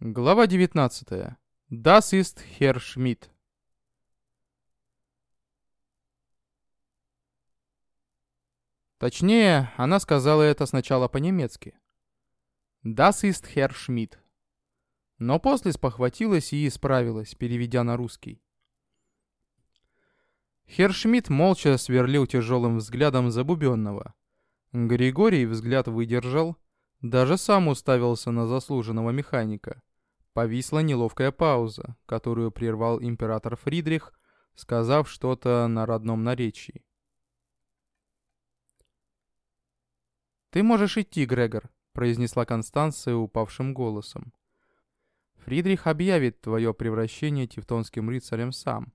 Глава 19. Das ist Herr Schmidt. Точнее, она сказала это сначала по-немецки. Das ist Herr Schmidt. Но после спохватилась и исправилась, переведя на русский. Херр Шмидт молча сверлил тяжелым взглядом забубенного. Григорий взгляд выдержал, даже сам уставился на заслуженного механика. Повисла неловкая пауза, которую прервал император Фридрих, сказав что-то на родном наречии. «Ты можешь идти, Грегор», — произнесла Констанция упавшим голосом. «Фридрих объявит твое превращение тевтонским рыцарем сам.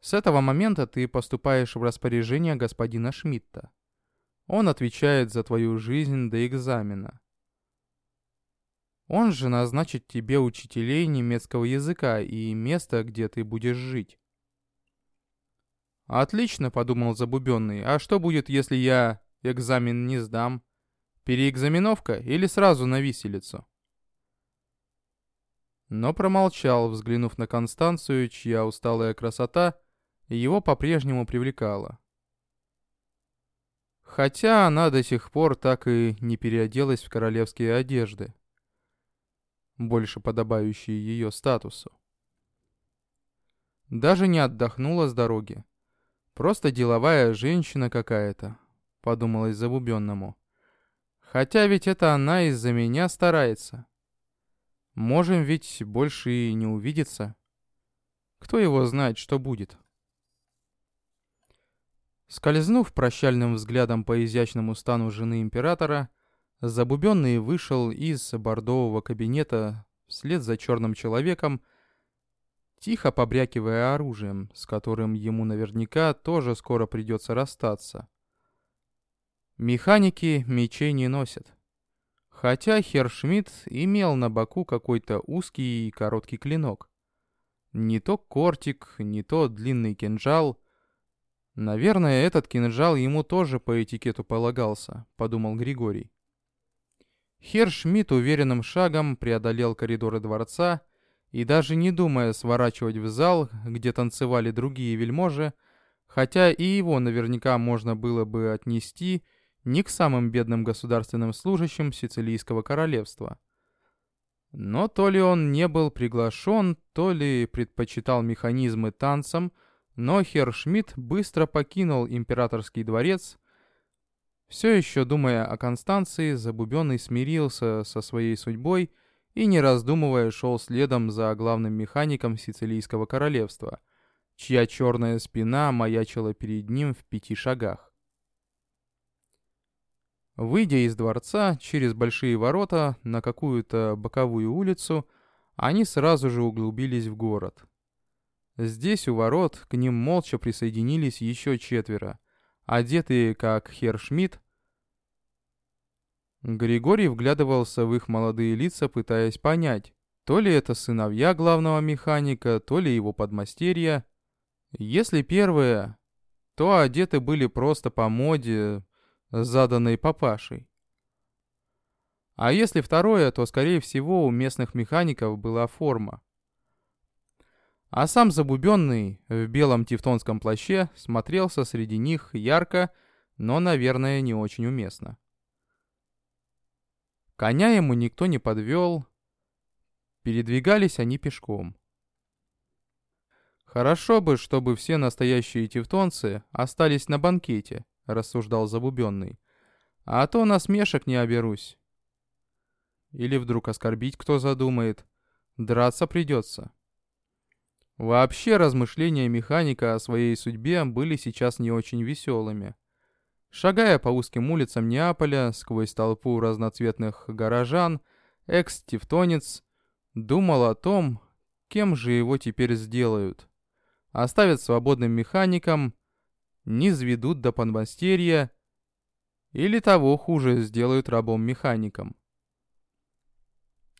С этого момента ты поступаешь в распоряжение господина Шмидта. Он отвечает за твою жизнь до экзамена. Он же назначит тебе учителей немецкого языка и место, где ты будешь жить. «Отлично», — подумал Забубенный. «А что будет, если я экзамен не сдам? Переэкзаменовка или сразу на виселицу?» Но промолчал, взглянув на Констанцию, чья усталая красота его по-прежнему привлекала. Хотя она до сих пор так и не переоделась в королевские одежды больше подобающие ее статусу. Даже не отдохнула с дороги. Просто деловая женщина какая-то, подумалось забубенному. Хотя ведь это она из-за меня старается. Можем ведь больше и не увидеться. Кто его знает, что будет. Скользнув прощальным взглядом по изящному стану жены императора, Забубенный вышел из бордового кабинета вслед за черным человеком, тихо побрякивая оружием, с которым ему наверняка тоже скоро придется расстаться. Механики мечей не носят. Хотя Хершмидт имел на боку какой-то узкий и короткий клинок. Не то кортик, не то длинный кинжал. Наверное, этот кинжал ему тоже по этикету полагался, подумал Григорий. Хер Шмидт уверенным шагом преодолел коридоры дворца и даже не думая сворачивать в зал, где танцевали другие вельможи, хотя и его наверняка можно было бы отнести не к самым бедным государственным служащим Сицилийского королевства. Но то ли он не был приглашен, то ли предпочитал механизмы танцам, но Хер Шмидт быстро покинул императорский дворец все еще думая о Констанции, Забубенный смирился со своей судьбой и, не раздумывая, шел следом за главным механиком Сицилийского королевства, чья черная спина маячила перед ним в пяти шагах. Выйдя из дворца через большие ворота на какую-то боковую улицу, они сразу же углубились в город. Здесь у ворот к ним молча присоединились еще четверо — одетые как Хер Шмидт. Григорий вглядывался в их молодые лица, пытаясь понять, то ли это сыновья главного механика, то ли его подмастерья. Если первые, то одеты были просто по моде, заданной папашей. А если второе, то, скорее всего, у местных механиков была форма. А сам Забубенный в белом тевтонском плаще смотрелся среди них ярко, но, наверное, не очень уместно. Коня ему никто не подвел. Передвигались они пешком. «Хорошо бы, чтобы все настоящие тевтонцы остались на банкете», — рассуждал Забубенный. «А то насмешек не оберусь». Или вдруг оскорбить кто задумает. Драться придется. Вообще размышления механика о своей судьбе были сейчас не очень веселыми. Шагая по узким улицам Неаполя сквозь толпу разноцветных горожан, экс-тевтонец думал о том, кем же его теперь сделают. Оставят свободным механиком, не сведут до подмастерья, или того хуже сделают рабом-механиком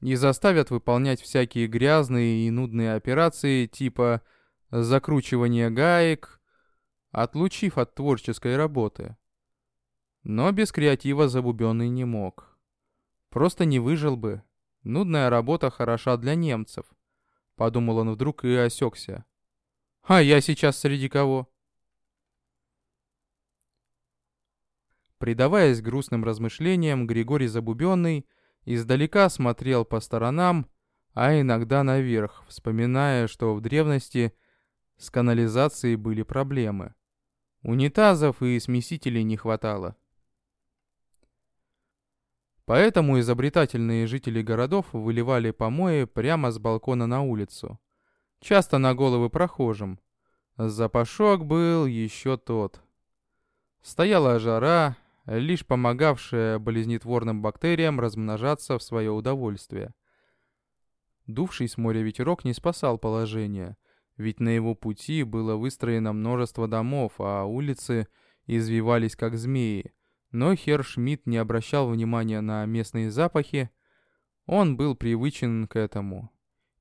и заставят выполнять всякие грязные и нудные операции типа закручивания гаек, отлучив от творческой работы. Но без креатива Забубенный не мог. Просто не выжил бы. Нудная работа хороша для немцев. Подумал он вдруг и осекся. А я сейчас среди кого? Предаваясь грустным размышлениям, Григорий Забубенный издалека смотрел по сторонам, а иногда наверх, вспоминая, что в древности с канализацией были проблемы. Унитазов и смесителей не хватало. Поэтому изобретательные жители городов выливали помои прямо с балкона на улицу. Часто на головы прохожим. Запашок был еще тот. Стояла жара, лишь помогавшая болезнетворным бактериям размножаться в свое удовольствие. Дувший с моря ветерок не спасал положение, ведь на его пути было выстроено множество домов, а улицы извивались как змеи. Но Херр Шмидт не обращал внимания на местные запахи, он был привычен к этому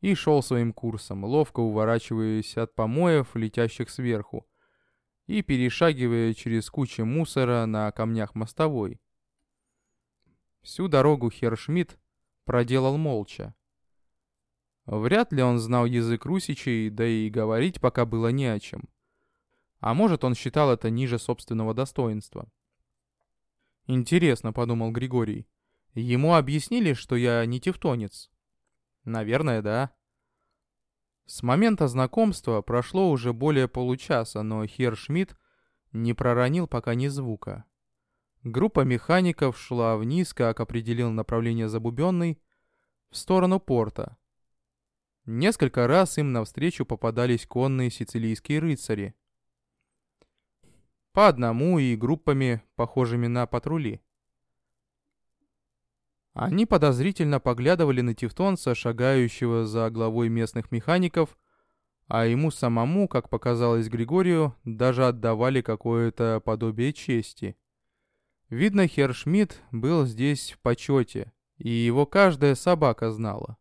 и шел своим курсом, ловко уворачиваясь от помоев, летящих сверху, и перешагивая через кучу мусора на камнях мостовой. Всю дорогу Хершмидт проделал молча. Вряд ли он знал язык русичей, да и говорить пока было не о чем. А может, он считал это ниже собственного достоинства. «Интересно», — подумал Григорий. «Ему объяснили, что я не тевтонец?» «Наверное, да». С момента знакомства прошло уже более получаса, но Хер Шмидт не проронил пока ни звука. Группа механиков шла вниз, как определил направление Забубенный, в сторону порта. Несколько раз им навстречу попадались конные сицилийские рыцари. По одному и группами, похожими на патрули. Они подозрительно поглядывали на Тевтонца, шагающего за главой местных механиков, а ему самому, как показалось Григорию, даже отдавали какое-то подобие чести. Видно, Хершмидт был здесь в почете, и его каждая собака знала.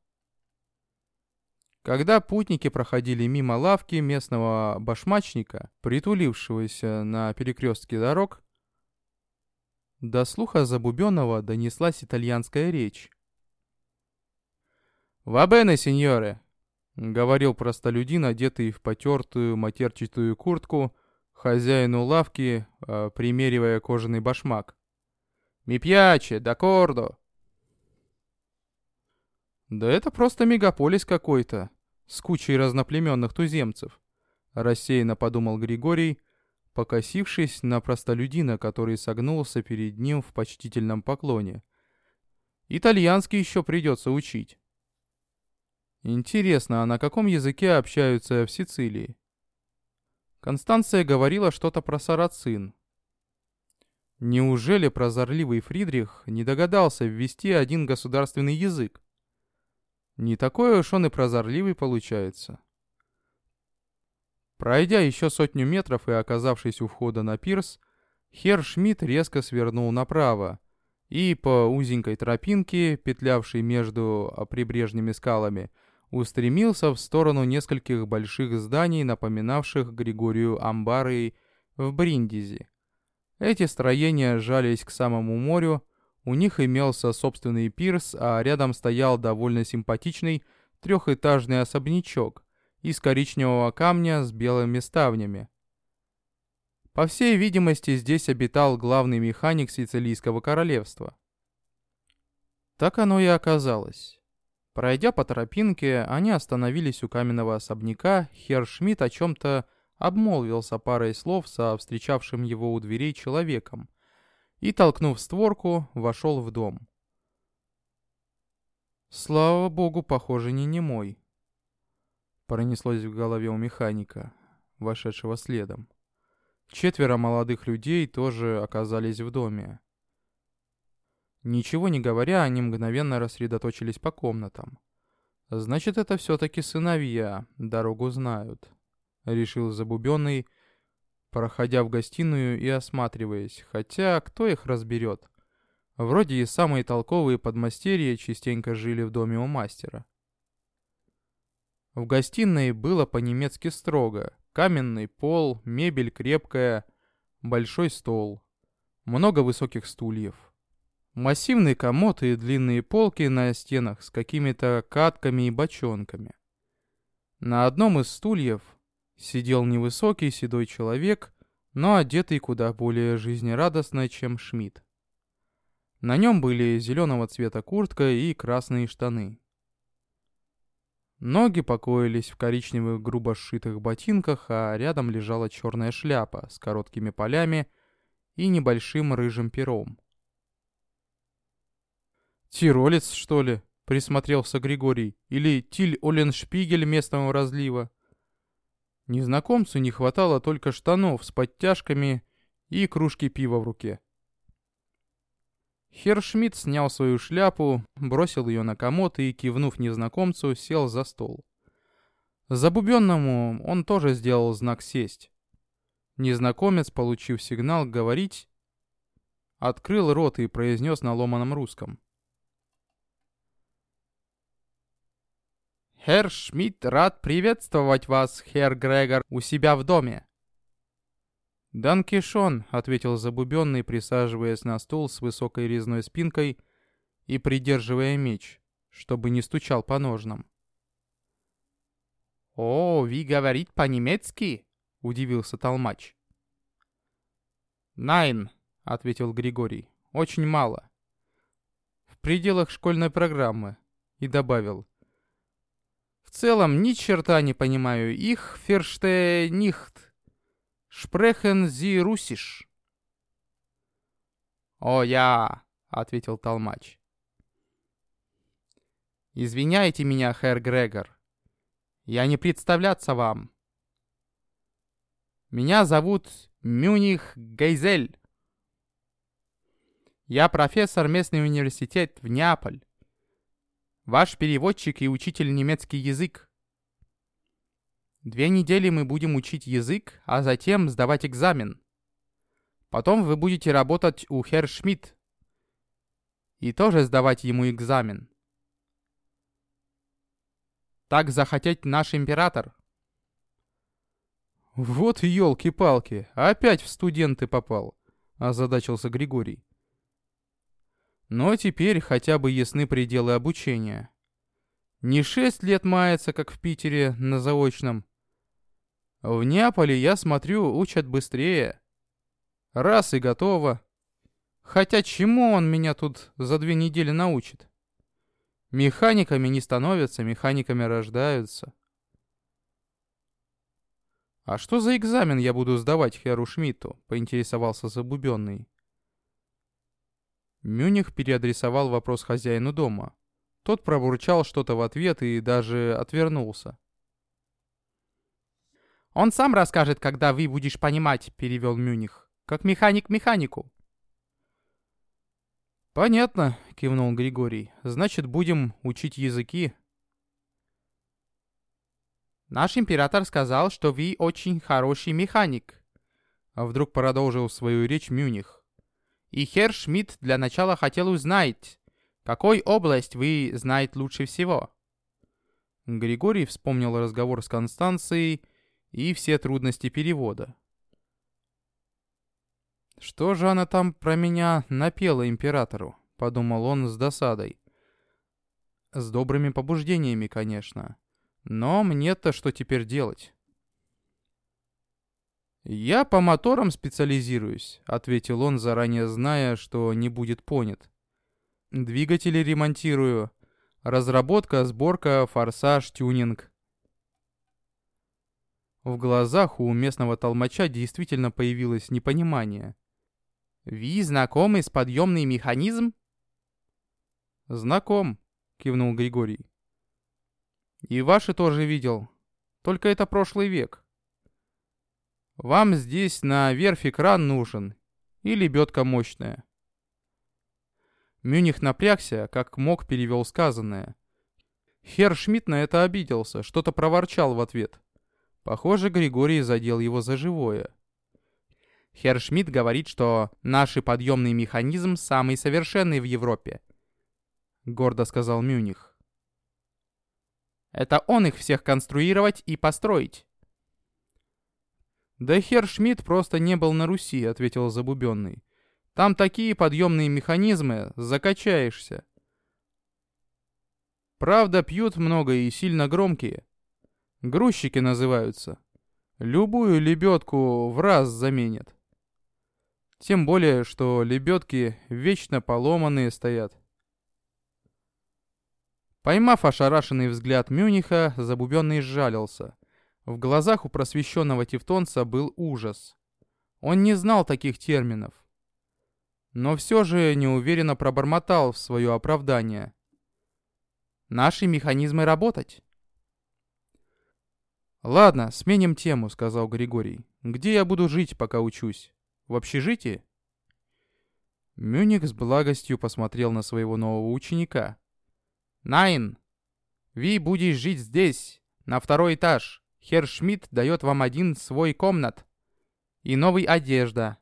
Когда путники проходили мимо лавки местного башмачника, притулившегося на перекрестке дорог, до слуха Забубенного донеслась итальянская речь. «Вабене, сеньоре!» — говорил простолюдин, одетый в потертую матерчатую куртку, хозяину лавки, э, примеривая кожаный башмак. «Ми пьяче, дакордо!» «Да это просто мегаполис какой-то, с кучей разноплеменных туземцев», — рассеянно подумал Григорий, покосившись на простолюдина, который согнулся перед ним в почтительном поклоне. «Итальянский еще придется учить». Интересно, а на каком языке общаются в Сицилии? Констанция говорила что-то про сарацин. Неужели прозорливый Фридрих не догадался ввести один государственный язык? Не такой уж он и прозорливый получается. Пройдя еще сотню метров и оказавшись у входа на пирс, Хер Шмидт резко свернул направо и по узенькой тропинке, петлявшей между прибрежными скалами, устремился в сторону нескольких больших зданий, напоминавших Григорию амбары в Бриндизи. Эти строения жались к самому морю, у них имелся собственный пирс, а рядом стоял довольно симпатичный трехэтажный особнячок из коричневого камня с белыми ставнями. По всей видимости, здесь обитал главный механик Сицилийского королевства. Так оно и оказалось. Пройдя по тропинке, они остановились у каменного особняка, Херр Шмидт о чем-то обмолвился парой слов со встречавшим его у дверей человеком, и, толкнув створку, вошел в дом. «Слава богу, похоже, не немой», — пронеслось в голове у механика, вошедшего следом. Четверо молодых людей тоже оказались в доме. Ничего не говоря, они мгновенно рассредоточились по комнатам. «Значит, это все-таки сыновья, дорогу знают», — решил Забубенный, — проходя в гостиную и осматриваясь, хотя кто их разберет. Вроде и самые толковые подмастерья частенько жили в доме у мастера. В гостиной было по-немецки строго. Каменный пол, мебель крепкая, большой стол, много высоких стульев. Массивные комоды и длинные полки на стенах с какими-то катками и бочонками. На одном из стульев сидел невысокий седой человек, но одетый куда более жизнерадостно, чем Шмидт. На нем были зеленого цвета куртка и красные штаны. Ноги покоились в коричневых грубо сшитых ботинках, а рядом лежала черная шляпа с короткими полями и небольшим рыжим пером. «Тиролец, что ли?» — присмотрелся Григорий. «Или Тиль-Оленшпигель местного разлива?» Незнакомцу не хватало только штанов с подтяжками и кружки пива в руке. Хершмидт снял свою шляпу, бросил ее на комод и, кивнув незнакомцу, сел за стол. Забубенному он тоже сделал знак «сесть». Незнакомец, получив сигнал говорить, открыл рот и произнес на ломаном русском. «Херр Шмидт рад приветствовать вас, херр Грегор, у себя в доме. «Дан Кишон», — ответил Забубенный, присаживаясь на стул с высокой резной спинкой и придерживая меч, чтобы не стучал по ножнам. «О, вы говорит по-немецки?» — удивился Толмач. «Найн», — ответил Григорий, — «очень мало». В пределах школьной программы. И добавил. «В целом ни черта не понимаю. Их ферште нихт». Шпрехен зи русиш?» «О, я!» — ответил Толмач. «Извиняйте меня, хэр Грегор. Я не представляться вам. Меня зовут Мюних Гейзель. Я профессор местный университет в Неаполь. Ваш переводчик и учитель немецкий язык. Две недели мы будем учить язык, а затем сдавать экзамен. Потом вы будете работать у Хер Шмидт. И тоже сдавать ему экзамен. Так захотеть наш император. Вот елки-палки, опять в студенты попал, озадачился Григорий. Но теперь хотя бы ясны пределы обучения. Не шесть лет мается, как в Питере на заочном, в Неаполе, я смотрю, учат быстрее. Раз и готово. Хотя чему он меня тут за две недели научит? Механиками не становятся, механиками рождаются. «А что за экзамен я буду сдавать Херу Шмидту?» — поинтересовался Забубенный. Мюних переадресовал вопрос хозяину дома. Тот пробурчал что-то в ответ и даже отвернулся. «Он сам расскажет, когда вы будешь понимать», — перевел Мюних. «Как механик механику». «Понятно», — кивнул Григорий. «Значит, будем учить языки». «Наш император сказал, что вы очень хороший механик», — а вдруг продолжил свою речь Мюних. «И Херр Шмидт для начала хотел узнать, какой область вы знаете лучше всего». Григорий вспомнил разговор с Констанцией и все трудности перевода. «Что же она там про меня напела императору?» — подумал он с досадой. С добрыми побуждениями, конечно. Но мне-то что теперь делать? «Я по моторам специализируюсь», — ответил он, заранее зная, что не будет понят. «Двигатели ремонтирую. Разработка, сборка, форсаж, тюнинг. В глазах у местного толмача действительно появилось непонимание. «Ви знакомы с подъемный механизм?» «Знаком», — кивнул Григорий. «И ваши тоже видел. Только это прошлый век. Вам здесь на верфи кран нужен. И лебедка мощная». Мюних напрягся, как мог перевел сказанное. Хер Шмидт на это обиделся, что-то проворчал в ответ. Похоже, Григорий задел его за живое. Херр Шмидт говорит, что наш подъемный механизм самый совершенный в Европе. Гордо сказал Мюних. Это он их всех конструировать и построить. Да Херр Шмидт просто не был на Руси, ответил Забубенный. Там такие подъемные механизмы, закачаешься. Правда, пьют много и сильно громкие. Грузчики называются. Любую лебедку в раз заменят. Тем более, что лебедки вечно поломанные стоят. Поймав ошарашенный взгляд Мюниха, Забубенный сжалился. В глазах у просвещенного тевтонца был ужас. Он не знал таких терминов. Но все же неуверенно пробормотал в свое оправдание. «Наши механизмы работать». «Ладно, сменим тему», — сказал Григорий. «Где я буду жить, пока учусь? В общежитии?» Мюник с благостью посмотрел на своего нового ученика. «Найн, вы будешь жить здесь, на второй этаж. Хер Шмидт дает вам один свой комнат. И новый одежда.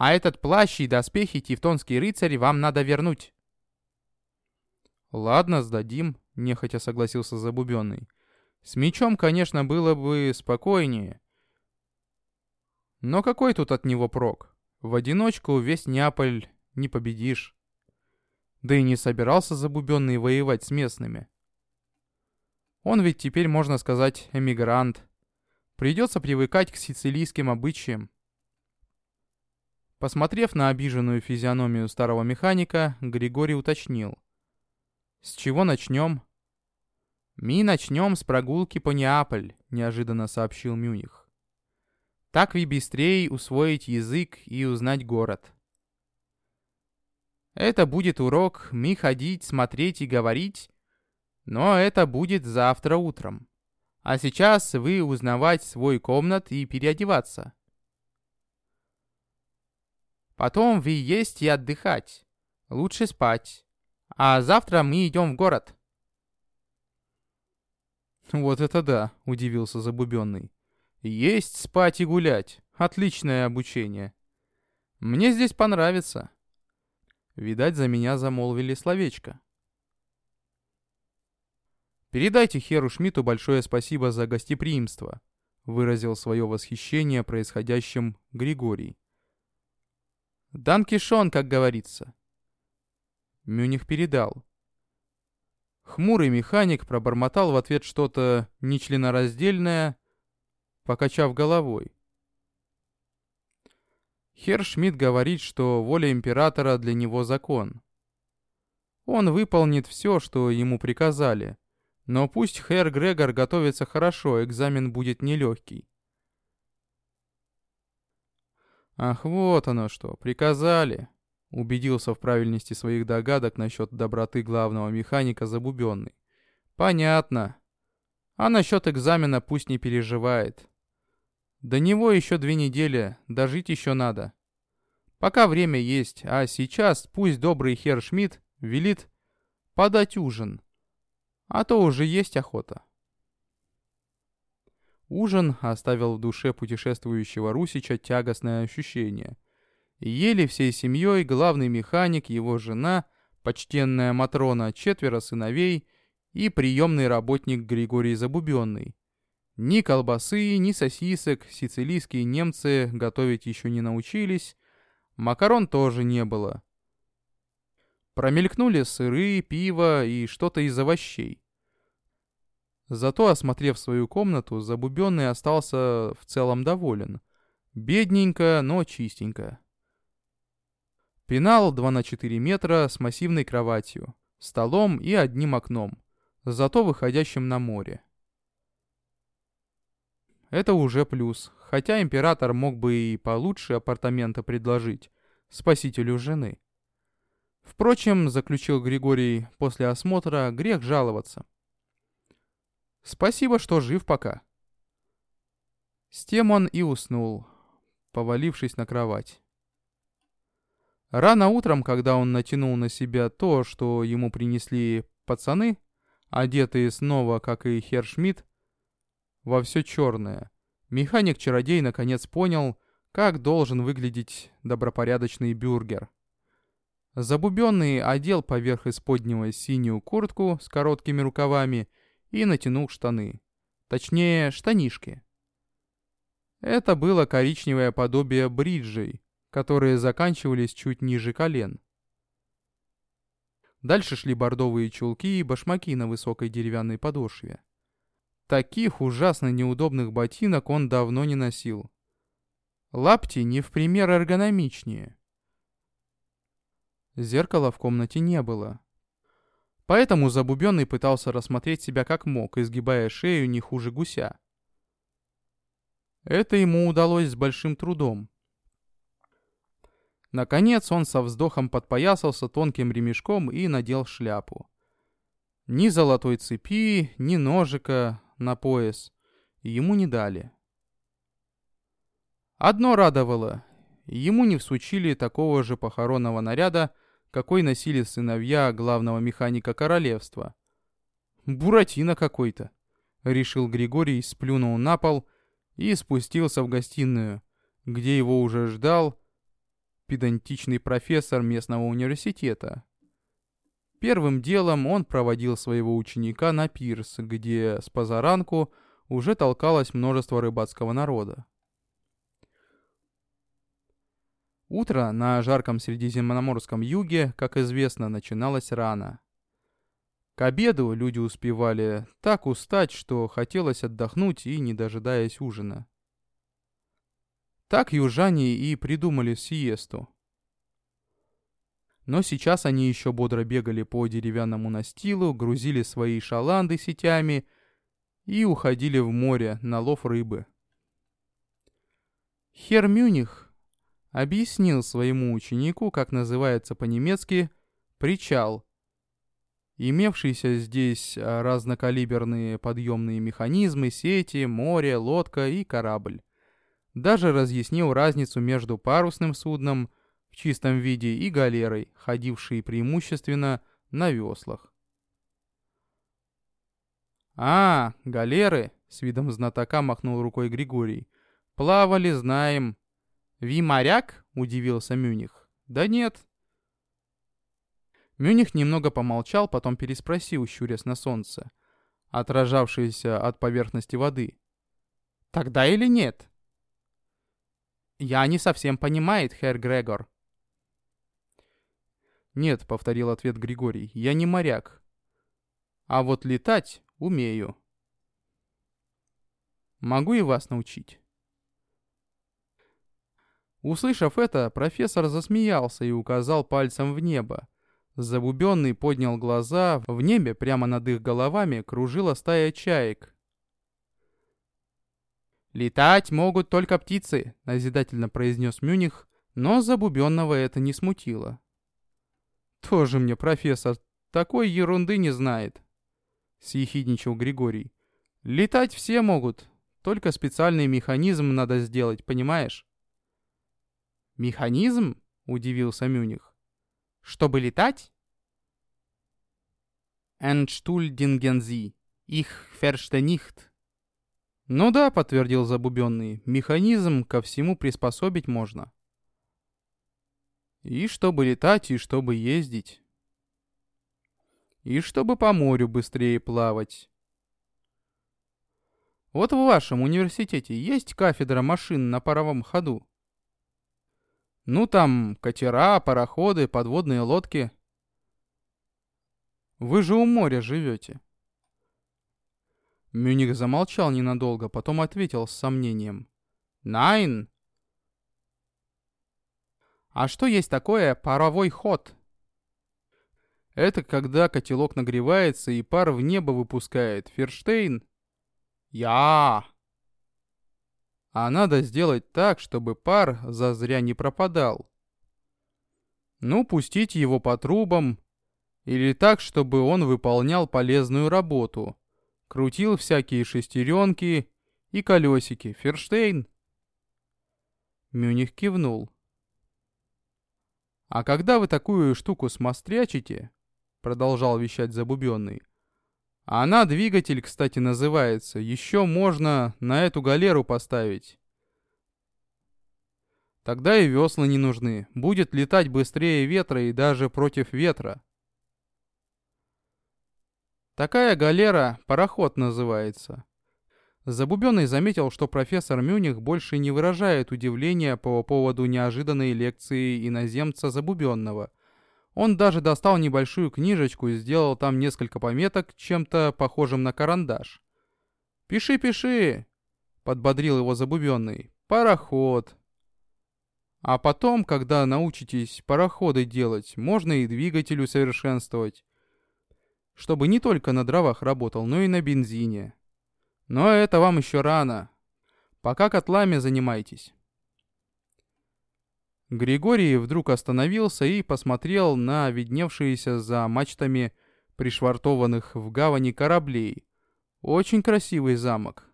А этот плащ и доспехи тевтонский рыцарь вам надо вернуть. Ладно, сдадим, нехотя согласился Забубенный. С мечом, конечно, было бы спокойнее. Но какой тут от него прок? В одиночку весь Неаполь не победишь. Да и не собирался Забубенный воевать с местными. Он ведь теперь, можно сказать, эмигрант. Придется привыкать к сицилийским обычаям. Посмотрев на обиженную физиономию старого механика, Григорий уточнил. «С чего начнем?» «Мы начнем с прогулки по Неаполь», — неожиданно сообщил Мюних. «Так вы быстрее усвоить язык и узнать город». Это будет урок «Мы ходить, смотреть и говорить», но это будет завтра утром. А сейчас вы узнавать свой комнат и переодеваться. Потом вы есть и отдыхать. Лучше спать. А завтра мы идем в город. Вот это да, удивился Забубенный. Есть, спать и гулять. Отличное обучение. Мне здесь понравится. Видать, за меня замолвили словечко. «Передайте Херу Шмидту большое спасибо за гостеприимство», выразил свое восхищение происходящим Григорий. «Дан Кишон, как говорится». Мюних передал. Хмурый механик пробормотал в ответ что-то нечленораздельное, покачав головой. Хер Шмидт говорит, что воля императора для него закон. Он выполнит все, что ему приказали, но пусть Хэр Грегор готовится хорошо, экзамен будет нелегкий. Ах, вот оно что, приказали. Убедился в правильности своих догадок насчет доброты главного механика Забубенный. Понятно. А насчет экзамена пусть не переживает. До него еще две недели, дожить еще надо. Пока время есть, а сейчас пусть добрый хер Шмидт велит подать ужин. А то уже есть охота. Ужин оставил в душе путешествующего Русича тягостное ощущение. Ели всей семьей главный механик, его жена, почтенная Матрона, четверо сыновей и приемный работник Григорий Забубенный. Ни колбасы, ни сосисок сицилийские немцы готовить еще не научились, макарон тоже не было. Промелькнули сыры, пиво и что-то из овощей. Зато, осмотрев свою комнату, Забубенный остался в целом доволен. Бедненько, но чистенько. Пенал 2 на 4 метра с массивной кроватью, столом и одним окном, зато выходящим на море. Это уже плюс, хотя император мог бы и получше апартаменты предложить спасителю жены. Впрочем, заключил Григорий после осмотра, грех жаловаться. Спасибо, что жив пока. С тем он и уснул, повалившись на кровать. Рано утром, когда он натянул на себя то, что ему принесли пацаны, одетые снова, как и Хершмидт, во все черное, механик-чародей наконец понял, как должен выглядеть добропорядочный бюргер. Забубенный одел поверх исподнего синюю куртку с короткими рукавами и натянул штаны. Точнее, штанишки. Это было коричневое подобие бриджей, которые заканчивались чуть ниже колен. Дальше шли бордовые чулки и башмаки на высокой деревянной подошве. Таких ужасно неудобных ботинок он давно не носил. Лапти не в пример эргономичнее. Зеркала в комнате не было. Поэтому Забубенный пытался рассмотреть себя как мог, изгибая шею не хуже гуся. Это ему удалось с большим трудом. Наконец он со вздохом подпоясался тонким ремешком и надел шляпу. Ни золотой цепи, ни ножика на пояс ему не дали. Одно радовало. Ему не всучили такого же похоронного наряда, какой носили сыновья главного механика королевства. «Буратино какой-то», — решил Григорий, сплюнул на пол и спустился в гостиную, где его уже ждал педантичный профессор местного университета. Первым делом он проводил своего ученика на пирс, где с позаранку уже толкалось множество рыбацкого народа. Утро на жарком Средиземноморском юге, как известно, начиналось рано. К обеду люди успевали так устать, что хотелось отдохнуть и не дожидаясь ужина. Так южане и придумали сиесту. Но сейчас они еще бодро бегали по деревянному настилу, грузили свои шаланды сетями и уходили в море на лов рыбы. Хер Мюних объяснил своему ученику, как называется по-немецки «причал», имевшийся здесь а, разнокалиберные подъемные механизмы, сети, море, лодка и корабль. Даже разъяснил разницу между парусным судном в чистом виде и галерой, ходившей преимущественно на веслах. «А, галеры!» — с видом знатока махнул рукой Григорий. «Плавали, знаем. «Ви моряк?» — удивился Мюних. «Да нет». Мюних немного помолчал, потом переспросил, щурясь на солнце, отражавшееся от поверхности воды. «Тогда или нет?» «Я не совсем понимает, хер Грегор». «Нет», — повторил ответ Григорий, — «я не моряк. А вот летать умею. Могу и вас научить». Услышав это, профессор засмеялся и указал пальцем в небо. Забубенный поднял глаза, в небе прямо над их головами кружила стая чаек. «Летать могут только птицы», — назидательно произнес Мюних, но Забубенного это не смутило. «Тоже мне профессор такой ерунды не знает», — съехидничал Григорий. «Летать все могут, только специальный механизм надо сделать, понимаешь?» «Механизм?» — удивился Мюних. «Чтобы летать?» «Entschuldigen Sie, ich verstehe nicht». «Ну да», — подтвердил Забубенный, — «механизм ко всему приспособить можно». «И чтобы летать, и чтобы ездить». «И чтобы по морю быстрее плавать». «Вот в вашем университете есть кафедра машин на паровом ходу?» Ну там катера, пароходы, подводные лодки. Вы же у моря живете. Мюних замолчал ненадолго, потом ответил с сомнением. Найн. А что есть такое паровой ход? Это когда котелок нагревается и пар в небо выпускает. Ферштейн? Я. А надо сделать так, чтобы пар зазря не пропадал. Ну, пустить его по трубам, или так, чтобы он выполнял полезную работу. Крутил всякие шестеренки и колесики. Ферштейн. Мюних кивнул. «А когда вы такую штуку смострячите?» Продолжал вещать Забубенный. Она двигатель, кстати, называется. Еще можно на эту галеру поставить. Тогда и весла не нужны. Будет летать быстрее ветра и даже против ветра. Такая галера пароход называется. Забубенный заметил, что профессор Мюних больше не выражает удивления по поводу неожиданной лекции иноземца Забубенного. Он даже достал небольшую книжечку и сделал там несколько пометок чем-то похожим на карандаш. «Пиши, пиши!» — подбодрил его Забубенный. «Пароход!» А потом, когда научитесь пароходы делать, можно и двигатель усовершенствовать. Чтобы не только на дровах работал, но и на бензине. Но это вам еще рано. Пока котлами занимайтесь. Григорий вдруг остановился и посмотрел на видневшиеся за мачтами пришвартованных в гавани кораблей. Очень красивый замок.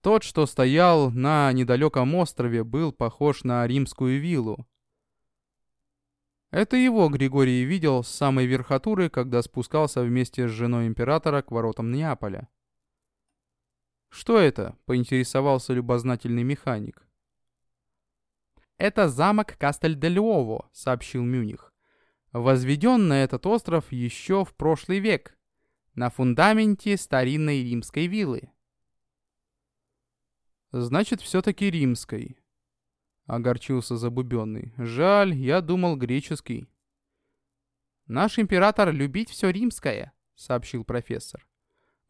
Тот, что стоял на недалеком острове, был похож на римскую виллу. Это его Григорий видел с самой верхотуры, когда спускался вместе с женой императора к воротам Неаполя. «Что это?» — поинтересовался любознательный механик. «Это замок Кастель-де-Льово», — сообщил Мюних. «Возведен на этот остров еще в прошлый век, на фундаменте старинной римской виллы». «Значит, все-таки римской», — огорчился Забубенный. «Жаль, я думал греческий». «Наш император любить все римское», — сообщил профессор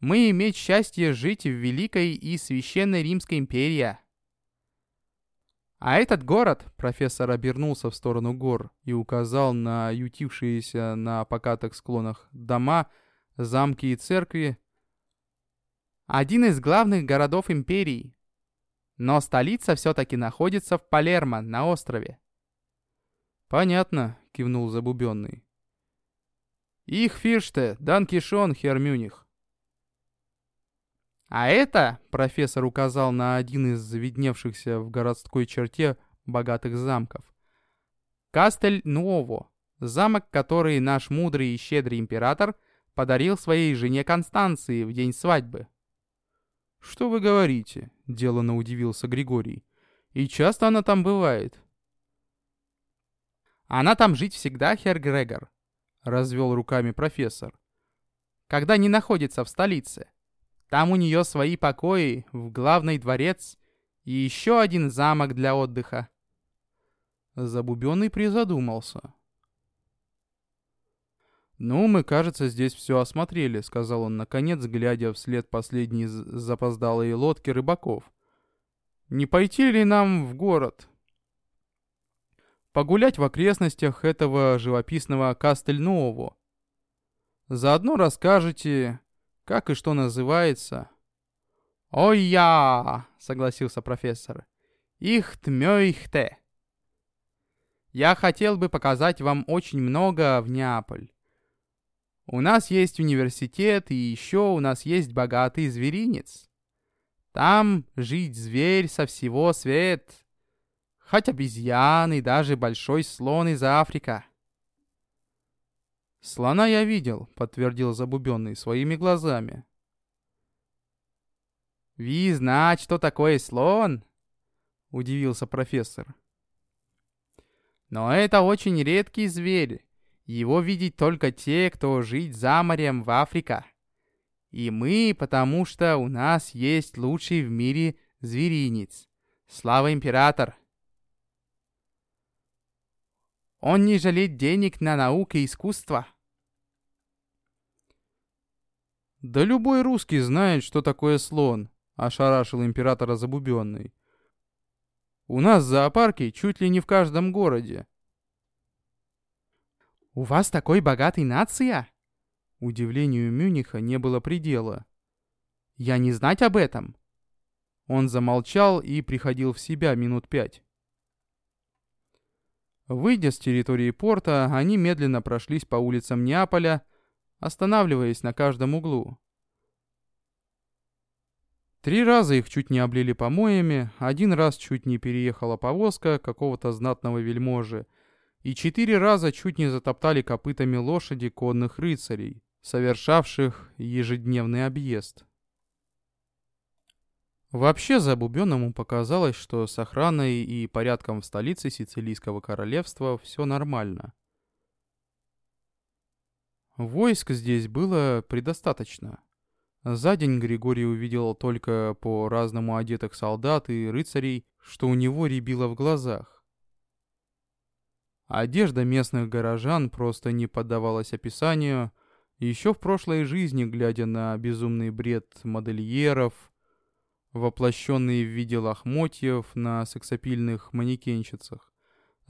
мы иметь счастье жить в великой и священной Римской империи. А этот город, профессор обернулся в сторону гор и указал на ютившиеся на покатых склонах дома, замки и церкви, один из главных городов империи. Но столица все-таки находится в Палермо, на острове. «Понятно», — кивнул Забубенный. «Их фиште, Дан Кишон, Хермюних. А это, профессор указал на один из видневшихся в городской черте богатых замков. Кастель Нуово, замок, который наш мудрый и щедрый император подарил своей жене Констанции в день свадьбы. «Что вы говорите?» — делано удивился Григорий. «И часто она там бывает?» «Она там жить всегда, хер Грегор», — развел руками профессор. «Когда не находится в столице. Там у нее свои покои, в главный дворец и еще один замок для отдыха. Забубенный призадумался. «Ну, мы, кажется, здесь все осмотрели», — сказал он, наконец, глядя вслед последней запоздалой лодки рыбаков. «Не пойти ли нам в город?» Погулять в окрестностях этого живописного Кастельнового. Заодно расскажете, как и что называется?» «Ой-я!» — согласился профессор. «Их тмёйхте!» «Я хотел бы показать вам очень много в Неаполь. У нас есть университет, и еще у нас есть богатый зверинец. Там жить зверь со всего свет, хоть обезьяны, даже большой слон из Африка. «Слона я видел», — подтвердил Забубенный своими глазами. «Ви знать, что такое слон?» — удивился профессор. «Но это очень редкий зверь. Его видеть только те, кто жить за морем в Африке. И мы, потому что у нас есть лучший в мире зверинец. Слава император!» Он не жалеет денег на науку и искусство. Да любой русский знает, что такое слон, ошарашил императора забубенный. У нас зоопарки чуть ли не в каждом городе. «У вас такой богатый нация?» Удивлению Мюниха не было предела. «Я не знать об этом!» Он замолчал и приходил в себя минут пять. Выйдя с территории порта, они медленно прошлись по улицам Неаполя, останавливаясь на каждом углу. Три раза их чуть не облили помоями, один раз чуть не переехала повозка какого-то знатного вельможи, и четыре раза чуть не затоптали копытами лошади конных рыцарей, совершавших ежедневный объезд. Вообще Забубенному показалось, что с охраной и порядком в столице Сицилийского королевства все нормально. Войск здесь было предостаточно. За день Григорий увидел только по разному одетых солдат и рыцарей, что у него рябило в глазах. Одежда местных горожан просто не поддавалась описанию. Еще в прошлой жизни, глядя на безумный бред модельеров, воплощенные в виде лохмотьев на сексапильных манекенщицах,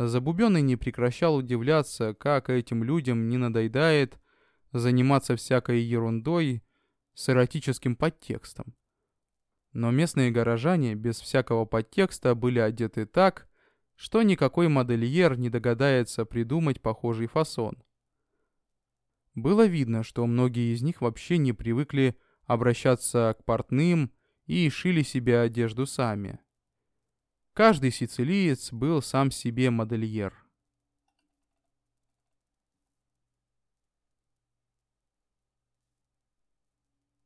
Забубенный не прекращал удивляться, как этим людям не надоедает заниматься всякой ерундой, с эротическим подтекстом. Но местные горожане без всякого подтекста были одеты так, что никакой модельер не догадается придумать похожий фасон. Было видно, что многие из них вообще не привыкли обращаться к портным и шили себе одежду сами. Каждый сицилиец был сам себе модельер.